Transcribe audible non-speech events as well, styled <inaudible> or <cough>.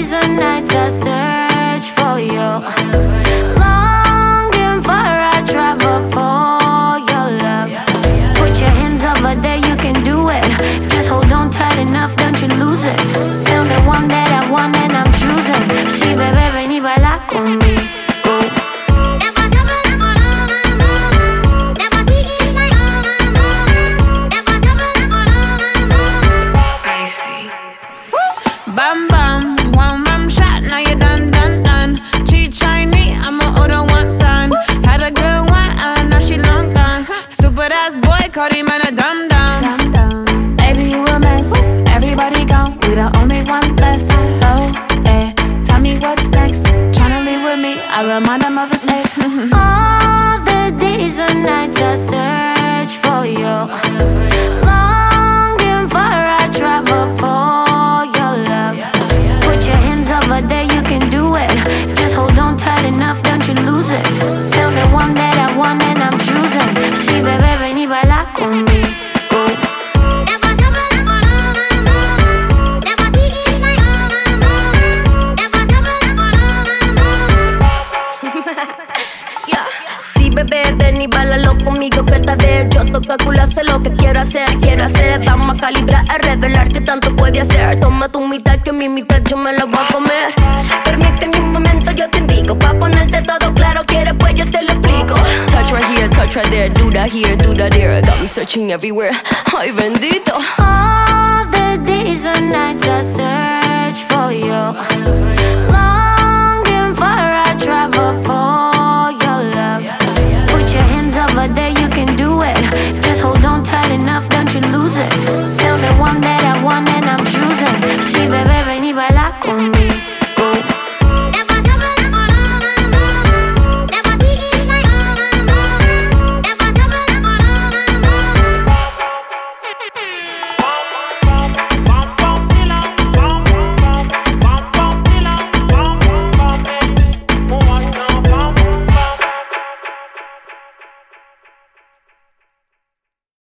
days and nights I search for you. Longing for I travel for your love. Put your hands over there, you can do it. Just hold on tight enough, don't you lose it. Found the one that I want and I'm choosing. Si bebé, ven y baila conmigo. call man a dumb dumb. Baby, you a mess. Everybody gone, we the only one left. Oh, eh, tell me what's next. Tryna leave with me, I remind him of his ex. <laughs> All the days and nights I search for you. Longing for I travel for your love. Put your hands over there, you can do it. Just hold on tight enough, don't you lose it. Tell the one that I want and I'm choosing. See, baby. Ven y bálalo conmigo que está de hecho. Toca cularse lo que quiero hacer, quiero hacer. Vamos a calibrar, a revelar que tanto puede hacer. Toma tu mitad que mi mitad yo me la voy a comer. Permíteme un momento, yo te indico. Pa' ponerte todo claro, quieres pues yo te lo explico. Touch right here, touch right there. Do that here, do that there. Got me searching everywhere. Ay, bendito. All the days and nights I serve. Tight enough, don't you lose it?